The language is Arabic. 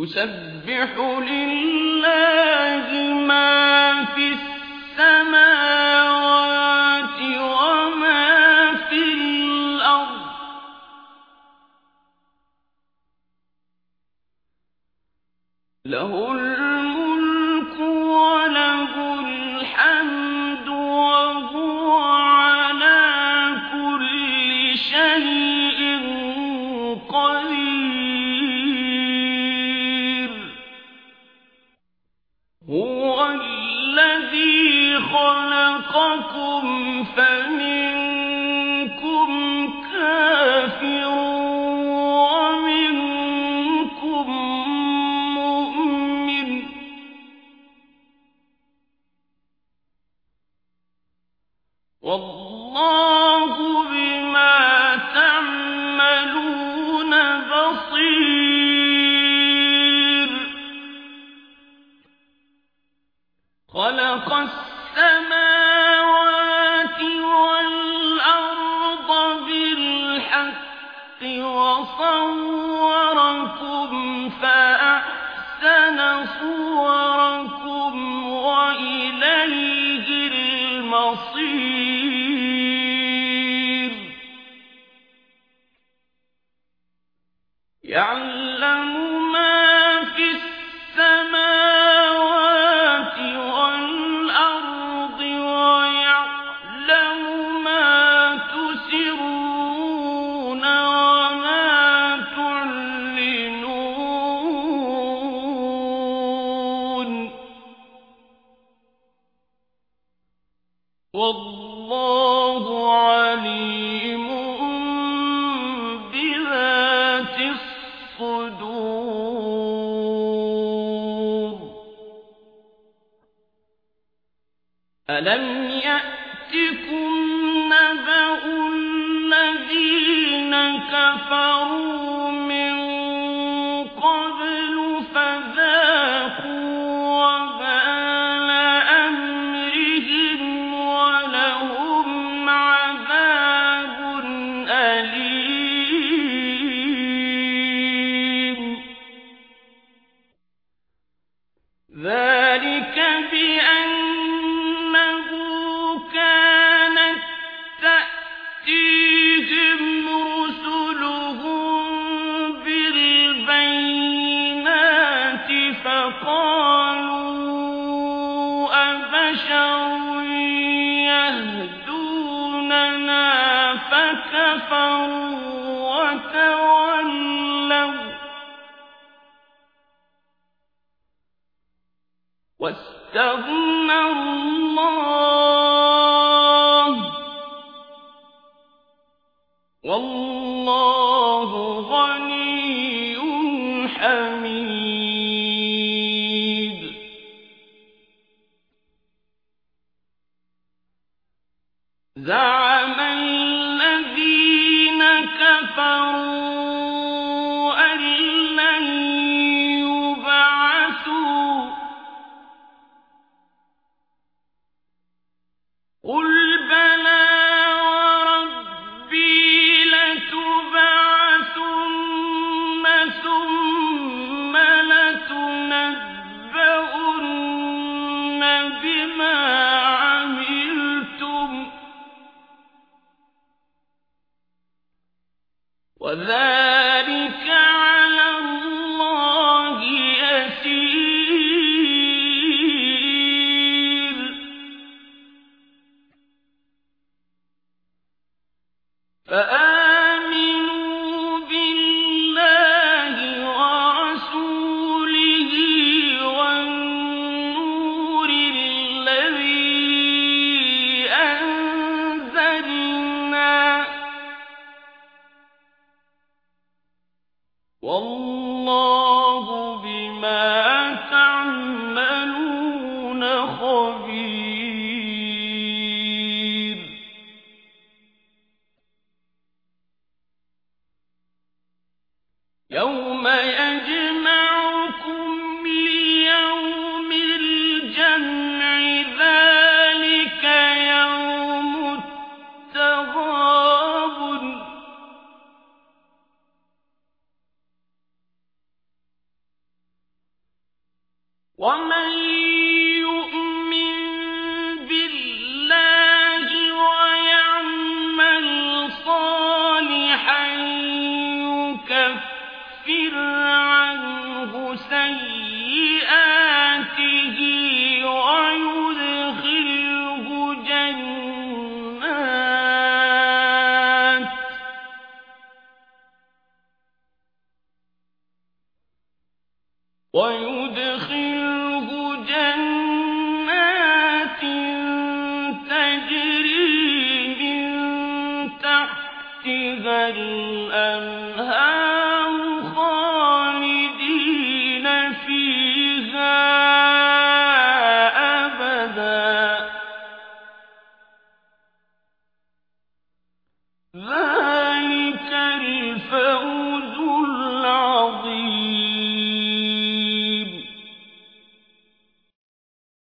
يسبح لله ما في السماوات وما في الأرض. له الملك وله الحمد خلقكم فمنكم وصوركم فأحسن صوركم وإليه المصير. يعلم والله عليم بذات الصدور. ألم يأتكم نبأ الذين كفروا من قبل فذاقوا أبشر يهدوننا فكفروا وتولوا واستغنى الله والله كفروا فأ يوم يجمعكم ويدخله جنات تجري من تحتها الأنهار